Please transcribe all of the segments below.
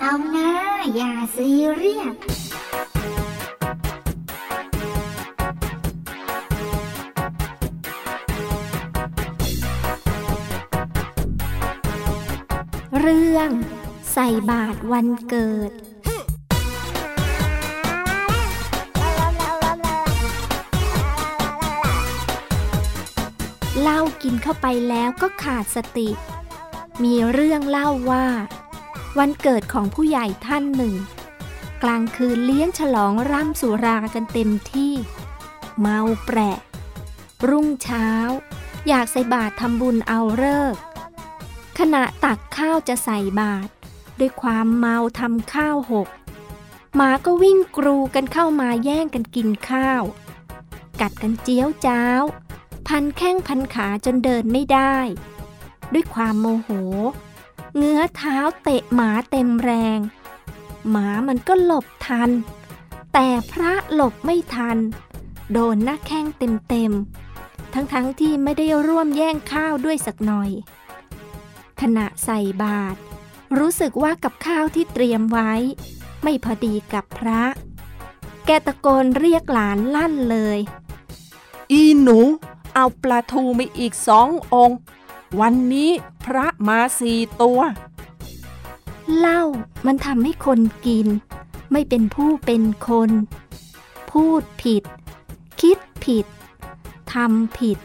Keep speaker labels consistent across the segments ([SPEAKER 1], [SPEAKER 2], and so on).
[SPEAKER 1] เอย่าซีเรียสเรื่อง ใส่บาตรวันเกิด เหล้ากินเข้าไปแล้วก็ขาดสติ มีเรื่องเล่าว่า วันเกิดของผู้ใหญ่ท่านหนึ่ง กลางคืนเลี้ยงฉลองร่ำสุรากันเต็มที่ เมาแปะ รุ่งเช้า อยากใส่บาตรทำบุญเอาเลิก ขณะตักข้าวจะใส่บาตรด้วยความเมาทำข้าวหก หมาก็วิ่งกรูกันเข้ามาแย่งกันกินข้าว กัดกันเจียวจ้าว พันแข้งพันขาจนเดินไม่ได้ ด้วยความโมโห เงื้อเท้าเตะหมาเต็มแรง หมามันก็หลบทัน แต่พระหลบไม่ทัน โดนหน้าแข้งเต็มๆ ทั้งๆทที่ไม่ได้ร่วมแย่งข้าวด้วยสักหน่อย ขณะใส่บาตรรู้สึกว่ากับข้าวที่เตรียมไว้ ไม่พอดีกับพระ แกตะโกนเรียกหลานลั่นเลย
[SPEAKER 2] อีหนู เอาปลาทูมาอีกสององค์ วันนี้พระมาสี่ตัว
[SPEAKER 1] เหล้ามันทำให้คนกิน ไม่เป็นผู้เป็นคน พูดผิด คิดผิดทำผิด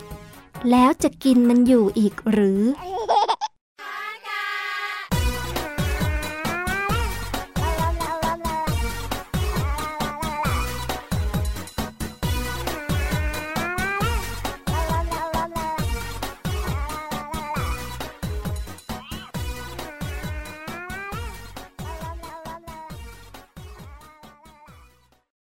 [SPEAKER 1] แล้วจะกินมันอยู่อีกหรือ